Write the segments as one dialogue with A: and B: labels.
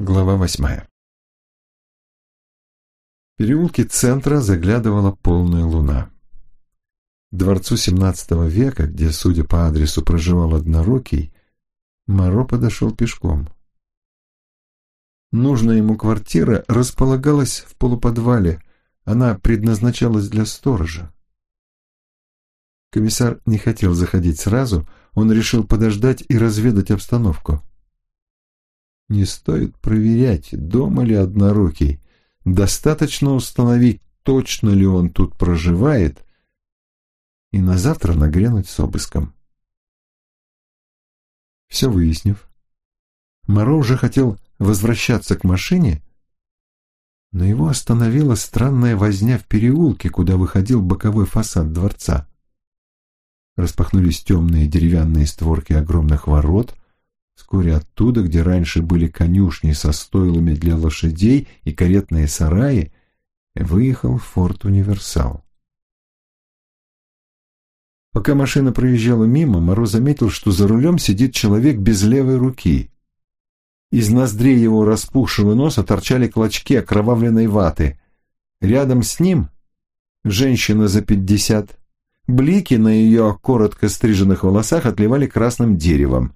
A: Глава восьмая. В переулке центра заглядывала полная луна. Дворцу XVII века, где, судя по адресу, проживал однорукий, Моро подошел пешком. Нужная ему квартира располагалась в полуподвале, она предназначалась для сторожа. Комиссар не хотел заходить сразу, он решил подождать и разведать обстановку. Не стоит проверять, дома ли однорукий. Достаточно установить, точно ли он тут проживает, и на завтра нагрянуть с обыском. Все выяснив, Моро уже хотел возвращаться к машине, но его остановила странная возня в переулке, куда выходил боковой фасад дворца. Распахнулись темные деревянные створки огромных ворот — Вскоре оттуда, где раньше были конюшни со стойлами для лошадей и каретные сараи, выехал форт Универсал. Пока машина проезжала мимо, Моро заметил, что за рулем сидит человек без левой руки. Из ноздрей его распухшего носа торчали клочки окровавленной ваты. Рядом с ним женщина за пятьдесят. Блики на ее коротко стриженных волосах отливали красным деревом.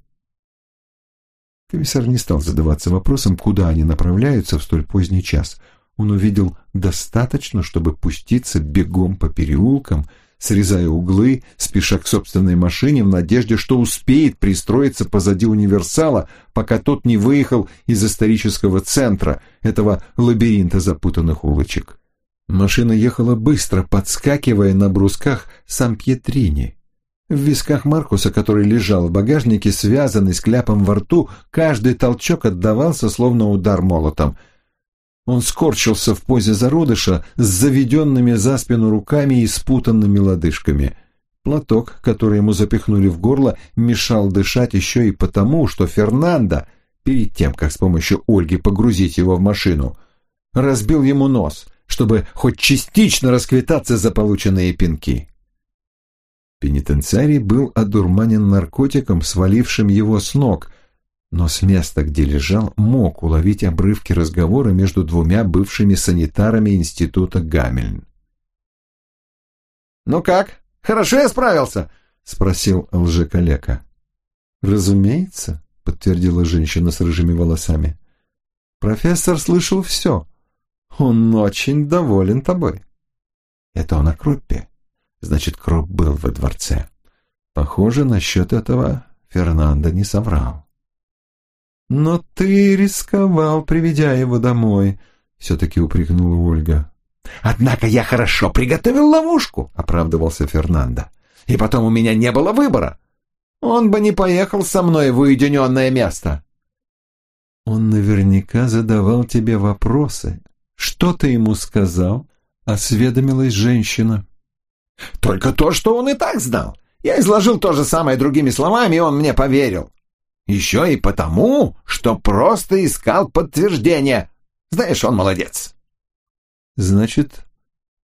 A: Комиссар не стал задаваться вопросом, куда они направляются в столь поздний час. Он увидел достаточно, чтобы пуститься бегом по переулкам, срезая углы, спеша к собственной машине в надежде, что успеет пристроиться позади универсала, пока тот не выехал из исторического центра, этого лабиринта запутанных улочек. Машина ехала быстро, подскакивая на брусках Сан-Пьетрини. В висках Маркуса, который лежал в багажнике, связанный с кляпом во рту, каждый толчок отдавался, словно удар молотом. Он скорчился в позе зародыша с заведенными за спину руками и спутанными лодыжками. Платок, который ему запихнули в горло, мешал дышать еще и потому, что Фернандо, перед тем, как с помощью Ольги погрузить его в машину, разбил ему нос, чтобы хоть частично расквитаться за полученные пинки. Пенитенциарий был одурманен наркотиком, свалившим его с ног, но с места, где лежал, мог уловить обрывки разговора между двумя бывшими санитарами института Гамельн.
B: «Ну как, хорошо я справился?» — спросил лжеколека.
A: «Разумеется», — подтвердила женщина с рыжими волосами. «Профессор слышал все. Он очень доволен тобой». «Это он о Круппе?» Значит, Кроп был во дворце. Похоже, насчет этого Фернандо не соврал. «Но ты рисковал, приведя его домой», — все-таки упрекнула Ольга.
B: «Однако я хорошо приготовил ловушку», — оправдывался Фернандо. «И потом у меня не было выбора. Он бы не поехал со мной в уединенное место».
A: «Он наверняка задавал тебе вопросы. Что ты ему сказал?» — осведомилась женщина.
B: Только то, что он и так знал. Я изложил то же самое другими словами, и он мне поверил. Еще и потому, что просто искал подтверждение. Знаешь, он молодец.
A: Значит,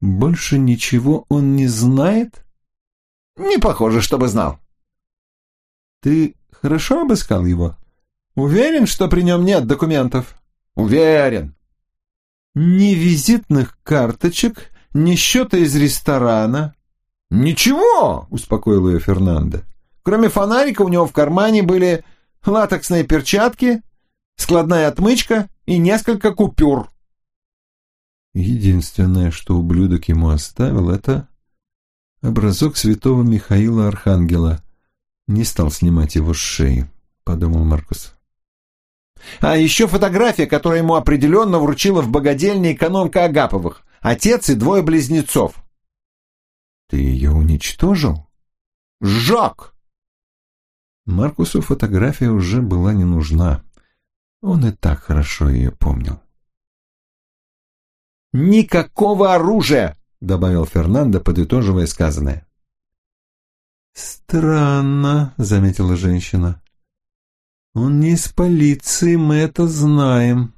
A: больше ничего он не знает?
B: Не похоже, чтобы знал.
A: Ты хорошо обыскал его? Уверен, что при нем нет документов?
B: Уверен.
A: Ни визитных карточек, ни счета из ресторана,
B: «Ничего!» — успокоил ее Фернандо. «Кроме фонарика у него в кармане были латексные перчатки, складная отмычка и несколько купюр».
A: Единственное, что ублюдок ему оставил, это образок святого Михаила Архангела. Не стал снимать его с шеи, подумал Маркус.
B: А еще фотография, которую ему определенно вручила в богадельне экономка Агаповых. Отец и двое близнецов.
A: Ты ее уничтожил?
B: Сжег!
A: Маркусу фотография уже была не нужна. Он и так хорошо ее помнил.
B: «Никакого оружия!» — добавил Фернандо, подытоживая сказанное.
A: «Странно», — заметила женщина. «Он не из полиции, мы это знаем.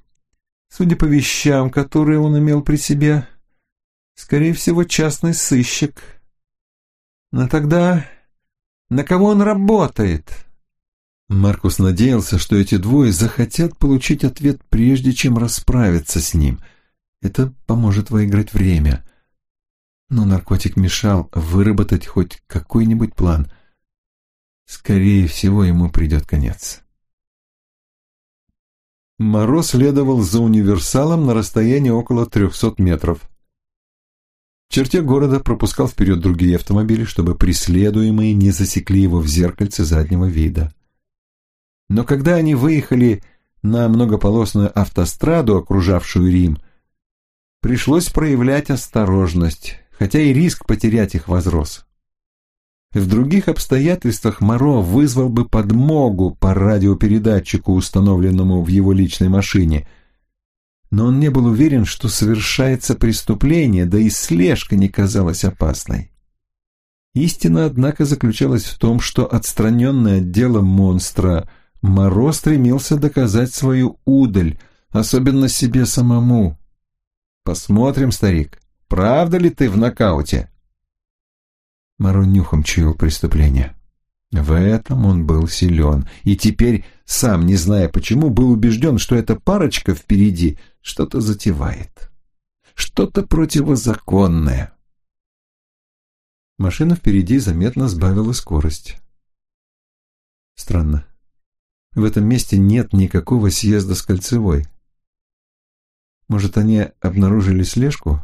A: Судя по вещам, которые он имел при себе, скорее всего, частный сыщик». Но тогда на кого он работает? Маркус надеялся, что эти двое захотят получить ответ прежде, чем расправиться с ним. Это поможет выиграть время. Но наркотик мешал выработать хоть какой-нибудь план. Скорее всего, ему придет конец. Моро следовал за универсалом на расстоянии около 300 метров. В черте города пропускал вперед другие автомобили, чтобы преследуемые не засекли его в зеркальце заднего вида. Но когда они выехали на многополосную автостраду, окружавшую Рим, пришлось проявлять осторожность, хотя и риск потерять их возрос. В других обстоятельствах Моро вызвал бы подмогу по радиопередатчику, установленному в его личной машине, но он не был уверен, что совершается преступление, да и слежка не казалась опасной. Истина, однако, заключалась в том, что отстраненный от дела монстра Моро стремился доказать свою удаль, особенно себе самому. «Посмотрим, старик, правда ли ты в нокауте?» Моро нюхом чуял преступление. В этом он был силен, и теперь, сам не зная почему, был убежден, что эта парочка впереди что-то затевает. Что-то противозаконное. Машина впереди заметно сбавила скорость. Странно. В этом месте нет никакого съезда с кольцевой. Может, они обнаружили слежку?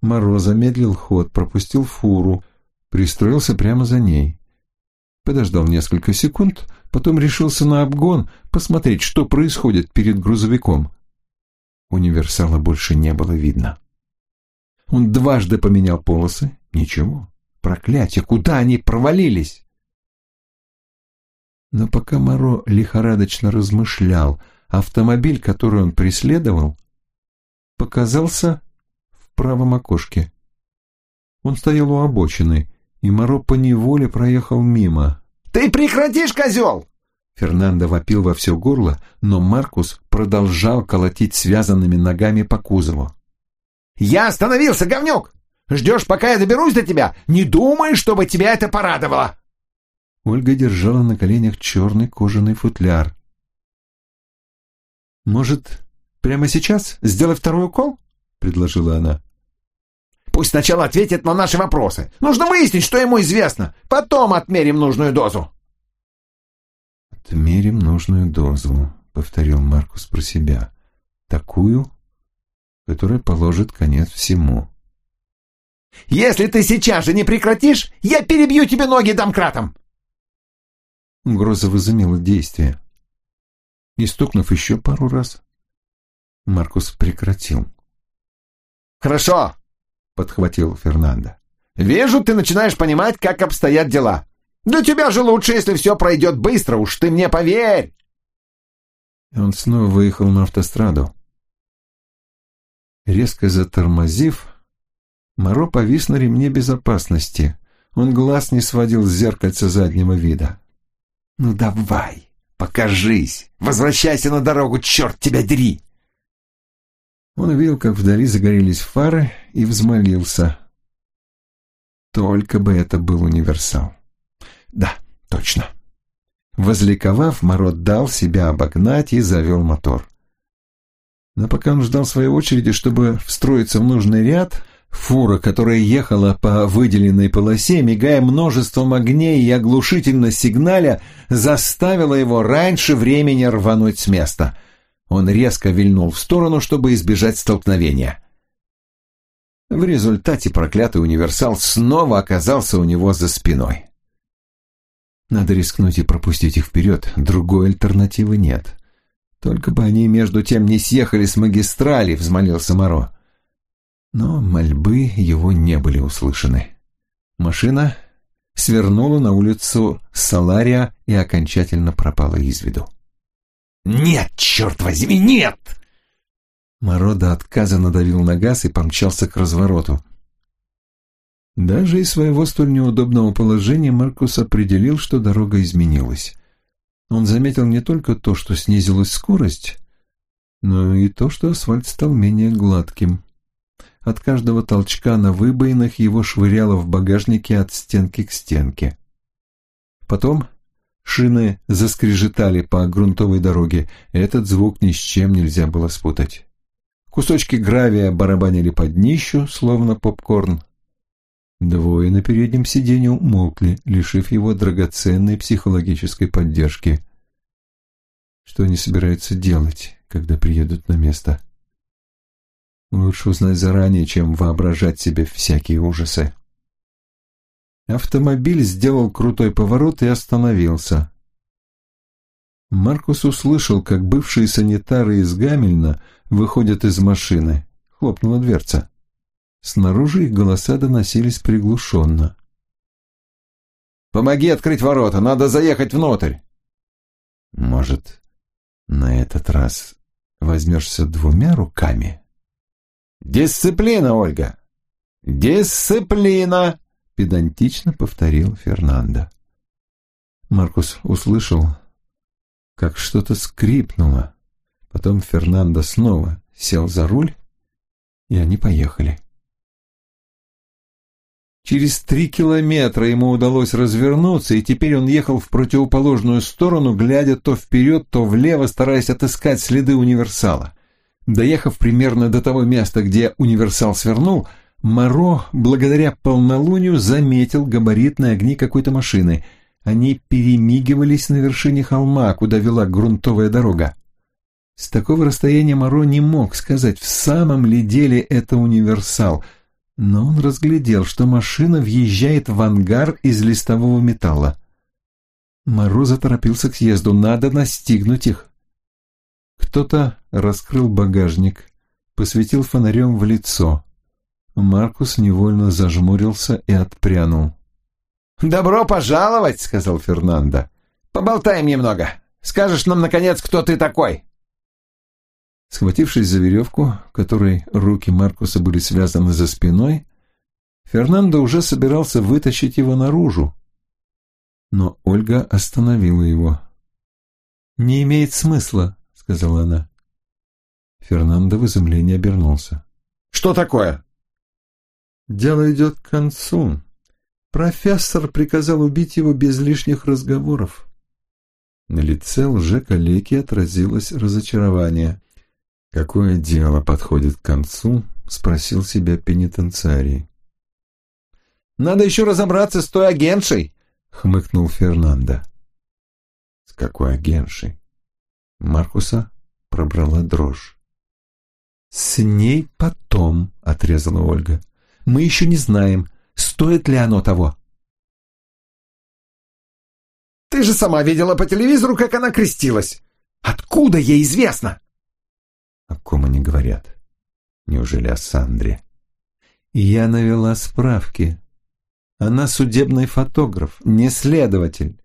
A: Моро замедлил ход, пропустил фуру, пристроился прямо за ней. Подождал несколько секунд, потом решился на обгон, посмотреть, что происходит перед грузовиком. Универсала больше не было видно. Он дважды поменял полосы. Ничего. Проклятие, куда они провалились? Но пока Моро лихорадочно размышлял, автомобиль, который он преследовал, показался в правом окошке. Он стоял у обочины, и Моро поневоле проехал мимо.
B: «Ты прекратишь, козел!»
A: Фернандо вопил во все горло, но Маркус продолжал колотить связанными ногами по кузову.
B: «Я остановился, говнюк! Ждешь, пока я доберусь до тебя? Не думай, чтобы тебя это порадовало!»
A: Ольга держала на коленях черный кожаный футляр. «Может, прямо сейчас сделай второй укол?» — предложила она.
B: «Пусть сначала ответит на наши вопросы. Нужно выяснить, что ему известно. Потом отмерим нужную дозу».
A: «Отмерим нужную дозу», — повторил Маркус про себя. «Такую, которая положит конец всему».
B: «Если ты сейчас же не прекратишь, я перебью тебе ноги домкратом!»
A: Угроза возымела действие. И стукнув еще пару раз, Маркус прекратил.
B: «Хорошо!» — подхватил Фернандо. «Вижу, ты начинаешь понимать, как обстоят дела. Для тебя же лучше, если все пройдет быстро, уж ты мне поверь!»
A: И он снова выехал на автостраду. Резко затормозив, Моро повис на ремне безопасности. Он глаз не сводил с зеркальца заднего вида.
B: «Ну давай, покажись! Возвращайся на дорогу, черт тебя дери!»
A: Он увидел, как вдали загорелись фары, и взмолился. Только бы это был универсал. Да, точно. Возликовав, Мород дал себя обогнать и завел мотор. Но пока он ждал своей очереди, чтобы встроиться в нужный ряд, Фура, которая ехала по выделенной полосе, мигая множеством огней и оглушительно сигналя, заставила его раньше времени рвануть с места. Он резко вильнул в сторону, чтобы избежать столкновения. В результате проклятый универсал снова оказался у него за спиной. Надо рискнуть и пропустить их вперед, другой альтернативы нет. Только бы они между тем не съехали с магистрали, взмолился Моро. Но мольбы его не были услышаны. Машина свернула на улицу Салария и окончательно пропала из виду.
B: «Нет, черт возьми, нет!»
A: Моро до отказа надавил на газ и помчался к развороту. Даже из своего столь неудобного положения Маркус определил, что дорога изменилась. Он заметил не только то, что снизилась скорость, но и то, что асфальт стал менее гладким. От каждого толчка на выбоинах его швыряло в багажнике от стенки к стенке. Потом Шины заскрежетали по грунтовой дороге. Этот звук ни с чем нельзя было спутать. Кусочки гравия барабанили под днищу, словно попкорн. Двое на переднем сиденье умолкли, лишив его драгоценной психологической поддержки. Что они собираются делать, когда приедут на место? Лучше узнать заранее, чем воображать себе всякие ужасы. Автомобиль сделал крутой поворот и остановился. Маркус услышал, как бывшие санитары из Гамельна выходят из машины. Хлопнула дверца. Снаружи их голоса доносились приглушенно.
B: «Помоги открыть ворота, надо заехать внутрь!»
A: «Может, на этот раз возьмешься двумя руками?»
B: «Дисциплина, Ольга! Дисциплина!»
A: Педантично повторил Фернандо. Маркус услышал, как что-то скрипнуло. Потом Фернандо снова сел за руль, и они поехали. Через три километра ему удалось развернуться, и теперь он ехал в противоположную сторону, глядя то вперед, то влево, стараясь отыскать следы универсала. Доехав примерно до того места, где универсал свернул, Моро, благодаря полнолунию, заметил габаритные огни какой-то машины. Они перемигивались на вершине холма, куда вела грунтовая дорога. С такого расстояния Моро не мог сказать, в самом ли деле это универсал, но он разглядел, что машина въезжает в ангар из листового металла. Моро заторопился к съезду, надо настигнуть их. Кто-то раскрыл багажник, посветил фонарем в лицо. Маркус невольно зажмурился и отпрянул.
B: «Добро пожаловать!» — сказал Фернандо. «Поболтаем немного. Скажешь нам, наконец, кто ты такой?»
A: Схватившись за веревку, которой руки Маркуса были связаны за спиной, Фернандо уже собирался вытащить его наружу. Но Ольга остановила его. «Не имеет смысла», — сказала она. Фернандо в изумлении обернулся.
B: «Что такое?»
A: Дело идет к концу. Профессор приказал убить его без лишних разговоров. На лице лже-калеки отразилось разочарование. «Какое дело подходит к концу?» — спросил себя пенитенциарий.
B: «Надо еще разобраться с той агентшей!» — хмыкнул Фернандо.
A: «С какой агентшей?» Маркуса пробрала дрожь. «С ней потом», — отрезала Ольга мы еще не знаем, стоит ли оно того.
B: Ты же сама видела по телевизору, как она крестилась. Откуда ей известно?
A: О ком они говорят? Неужели о Сандре? Я навела справки. Она судебный фотограф, не следователь.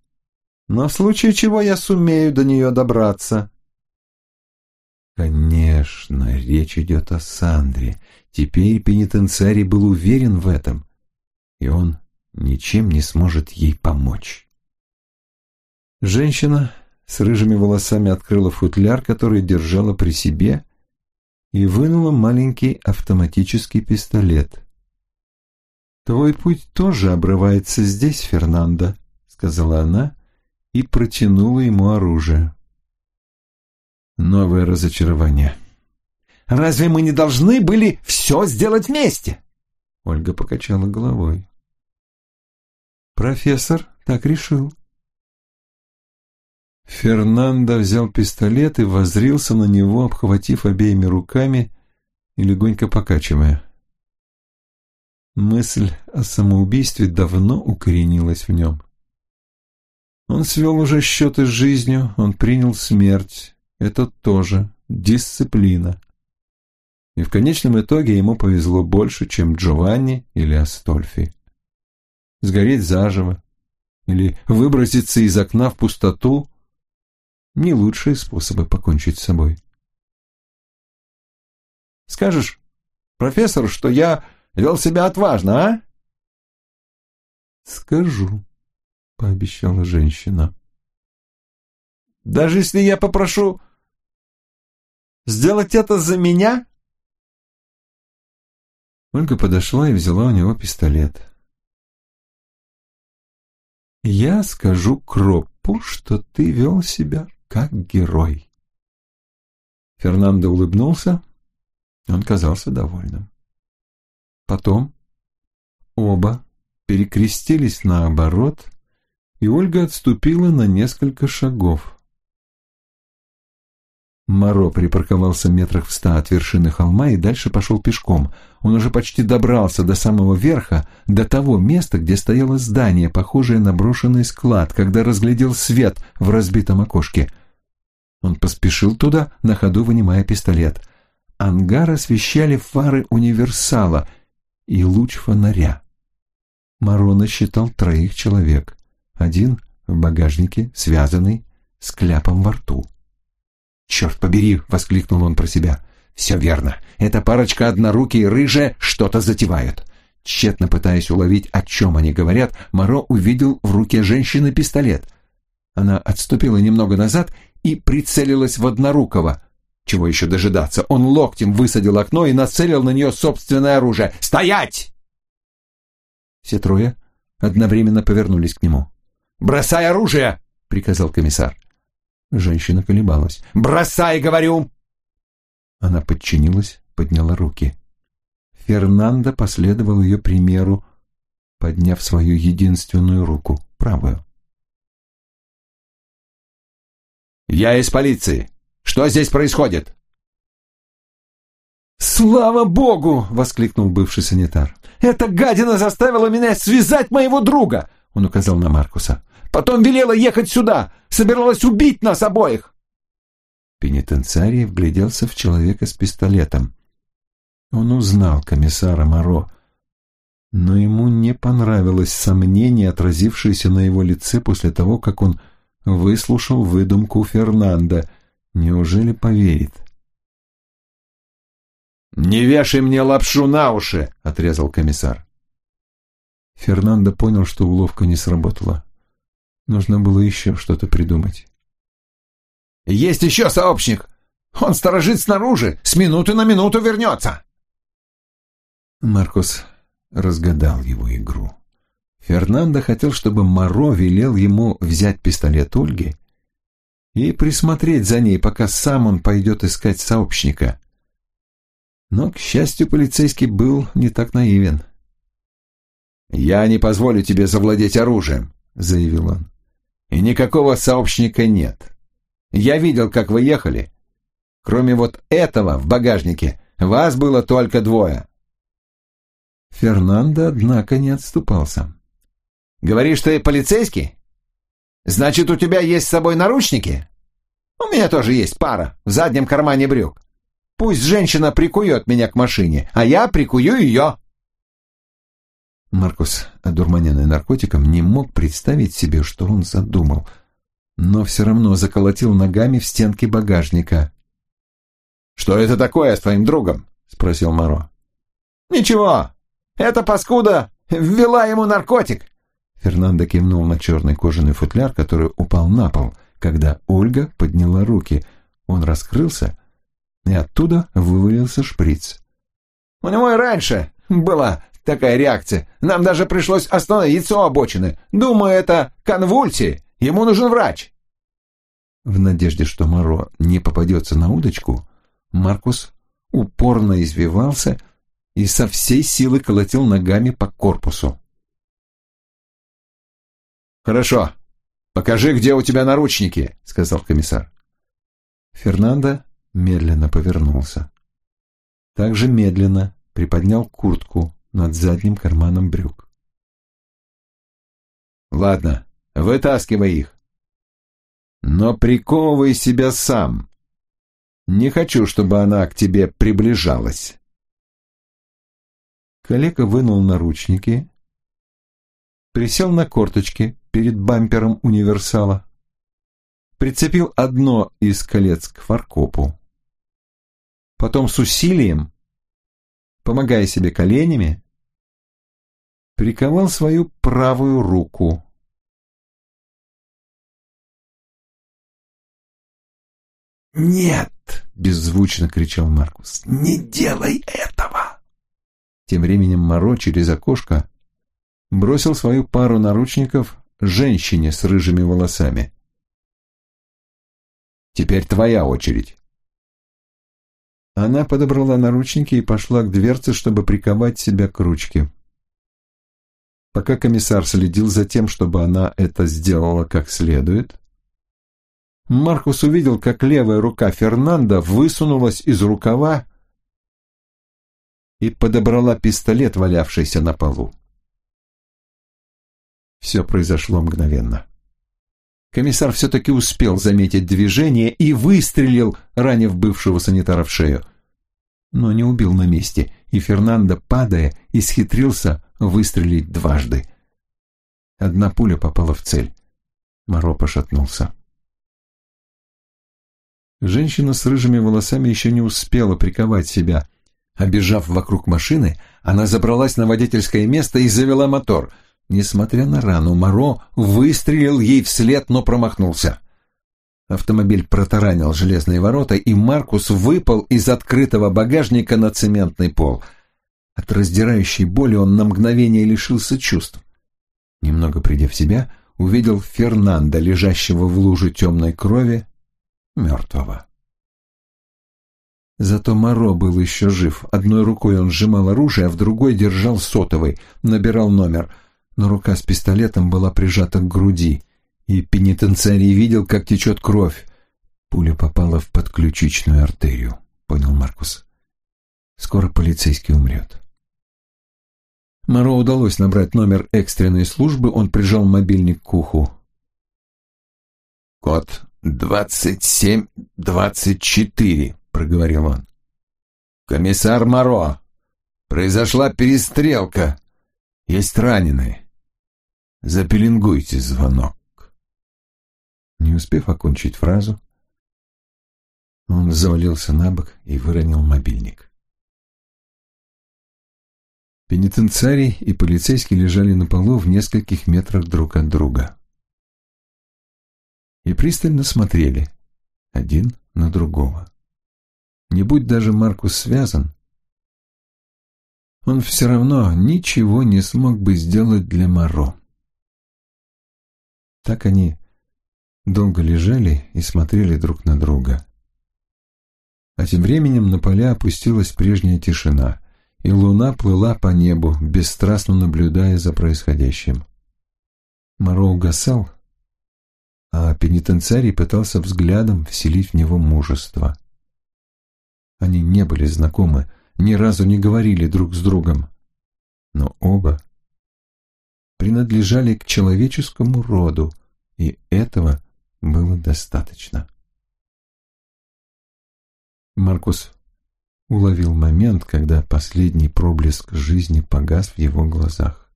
A: Но в случае чего я сумею до нее добраться. Конечно, речь идет о Сандре. Теперь пенитенциарий был уверен в этом, и он ничем не сможет ей помочь. Женщина с рыжими волосами открыла футляр, который держала при себе, и вынула маленький автоматический пистолет. «Твой путь тоже обрывается здесь, Фернандо», — сказала она и протянула ему оружие. Новое разочарование.
B: Разве мы не должны были все сделать вместе?»
A: Ольга покачала головой. «Профессор так решил». Фернандо взял пистолет и возрился на него, обхватив обеими руками и легонько покачивая. Мысль о самоубийстве давно укоренилась в нем. Он свел уже счеты с жизнью, он принял смерть. Это тоже дисциплина и в конечном итоге ему повезло больше, чем Джованни или Астольфи. Сгореть заживо или выброситься из окна в пустоту – не лучшие способы покончить с собой.
B: «Скажешь профессору, что я вел себя отважно, а?»
A: «Скажу», — пообещала женщина.
B: «Даже если я попрошу сделать это за меня?»
A: Ольга подошла и взяла у него пистолет. «Я скажу Кроп», Капу, что ты вел себя как герой. Фернандо улыбнулся. Он казался довольным. Потом оба перекрестились наоборот, и Ольга отступила на несколько шагов. Моро припарковался метрах в ста от вершины холма и дальше пошел пешком. Он уже почти добрался до самого верха, до того места, где стояло здание, похожее на брошенный склад, когда разглядел свет в разбитом окошке. Он поспешил туда, на ходу вынимая пистолет. Ангар освещали фары универсала и луч фонаря. Моро насчитал троих человек. Один в багажнике, связанный, с кляпом во рту. «Черт побери!» — воскликнул он про себя. «Все верно. Эта парочка однорукие и рыжая что-то затевают». Тщетно пытаясь уловить, о чем они говорят, Моро увидел в руке женщины пистолет. Она отступила немного назад и прицелилась в однорукого. Чего еще дожидаться? Он локтем высадил окно и нацелил на нее собственное оружие. «Стоять!» Все трое одновременно повернулись к нему. «Бросай оружие!» — приказал комиссар. Женщина колебалась. «Бросай, говорю!» Она подчинилась, подняла руки. Фернандо последовал ее примеру, подняв свою единственную руку, правую. «Я из полиции. Что здесь происходит?» «Слава богу!» — воскликнул бывший санитар. «Эта гадина заставила меня связать моего друга!» — он указал на Маркуса. Потом велела ехать сюда, собиралась убить нас обоих. Пенитенциарий вгляделся в человека с пистолетом. Он узнал комиссара Моро, но ему не понравилось сомнение, отразившееся на его лице после того, как он выслушал выдумку Фернанда. Неужели поверит? «Не вешай мне лапшу на уши!» — отрезал комиссар. Фернандо понял, что уловка не сработала. Нужно было еще что-то придумать. «Есть еще сообщник! Он сторожит снаружи! С минуты на минуту вернется!» Маркус разгадал его игру. Фернандо хотел, чтобы Моро велел ему взять пистолет Ольги и присмотреть за ней, пока сам он пойдет искать сообщника. Но, к счастью, полицейский был не так наивен. «Я не позволю тебе завладеть оружием», — заявил он и никакого сообщника нет. Я видел, как вы ехали. Кроме вот этого в багажнике, вас было только двое. Фернандо, однако, не отступался. «Говоришь, ты полицейский? Значит, у тебя есть с собой наручники? У меня тоже есть пара в заднем кармане брюк. Пусть женщина прикует меня к машине, а я прикую ее». Маркус, одурманенный наркотиком, не мог представить себе, что он задумал, но все равно заколотил ногами в стенки багажника. «Что это такое с твоим другом?» — спросил Моро. «Ничего, эта паскуда ввела ему наркотик!» Фернандо кивнул на черный кожаный футляр, который упал на пол, когда Ольга подняла руки. Он раскрылся, и оттуда вывалился шприц. «У него и раньше была такая реакция. Нам даже пришлось остановиться у обочины. Думаю, это конвульсии. Ему нужен врач. В надежде, что Моро не попадется на удочку, Маркус упорно извивался и со всей силы колотил ногами по корпусу. «Хорошо. Покажи, где у тебя наручники», — сказал комиссар. Фернандо медленно повернулся. Также медленно приподнял куртку, над задним карманом брюк. «Ладно, вытаскивай их. Но приковывай себя сам. Не хочу, чтобы она к тебе приближалась». Коллега вынул наручники, присел на корточки перед бампером универсала, прицепил одно из колец к фаркопу. Потом с усилием, помогая себе коленями, приковал свою правую руку. «Нет!» — беззвучно кричал Маркус. «Не делай этого!» Тем временем Моро через окошко бросил свою пару наручников женщине с рыжими волосами.
B: Теперь твоя очередь».
A: Она подобрала наручники и пошла к дверце, чтобы приковать себя к ручке. Пока комиссар следил за тем, чтобы она это сделала как следует, Маркус увидел, как левая рука Фернанда высунулась из рукава и подобрала пистолет, валявшийся на полу. Все произошло мгновенно. Комиссар все-таки успел заметить движение и выстрелил, ранив бывшего санитара в шею. Но не убил на месте, и Фернандо, падая, исхитрился выстрелить дважды. Одна пуля попала в цель. Моро пошатнулся. Женщина с рыжими волосами еще не успела приковать себя. Обежав вокруг машины, она забралась на водительское место и завела мотор — Несмотря на рану, Моро выстрелил ей вслед, но промахнулся. Автомобиль протаранил железные ворота, и Маркус выпал из открытого багажника на цементный пол. От раздирающей боли он на мгновение лишился чувств. Немного придя в себя, увидел Фернанда, лежащего в луже темной крови, мертвого. Зато Моро был еще жив. Одной рукой он сжимал оружие, а в другой держал сотовый, набирал номер — но рука с пистолетом была прижата к груди, и пенитенциарий видел, как течет кровь. Пуля попала в подключичную артерию, понял Маркус. Скоро полицейский умрет. Моро удалось набрать номер экстренной службы, он прижал мобильник к уху.
B: «Код двадцать семь двадцать четыре», — проговорил он. «Комиссар Моро, произошла перестрелка. Есть раненые. Запеленгуйте звонок.
A: Не успев окончить фразу, он завалился на бок и выронил мобильник. Пенитенциарий и полицейский лежали на полу в нескольких метрах друг от друга. И пристально смотрели один на другого. Не будь даже Маркус связан, он все равно ничего не смог бы сделать для Моро. Так они долго лежали и смотрели друг на друга. А тем временем на поля опустилась прежняя тишина, и луна плыла по небу, бесстрастно наблюдая за происходящим. Моро угасал, а пенитенциарий пытался взглядом вселить в него мужество. Они не были знакомы, ни разу не говорили друг с другом, но оба принадлежали к человеческому роду, и этого было достаточно. Маркус уловил момент, когда последний проблеск жизни погас в его глазах.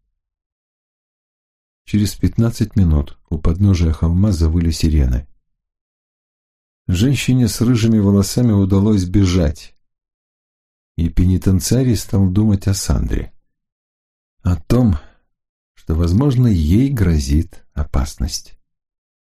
A: Через пятнадцать минут у подножия холма завыли сирены. Женщине с рыжими волосами удалось бежать, и пенитенциарий стал думать о Сандре, о том, что, возможно, ей грозит опасность.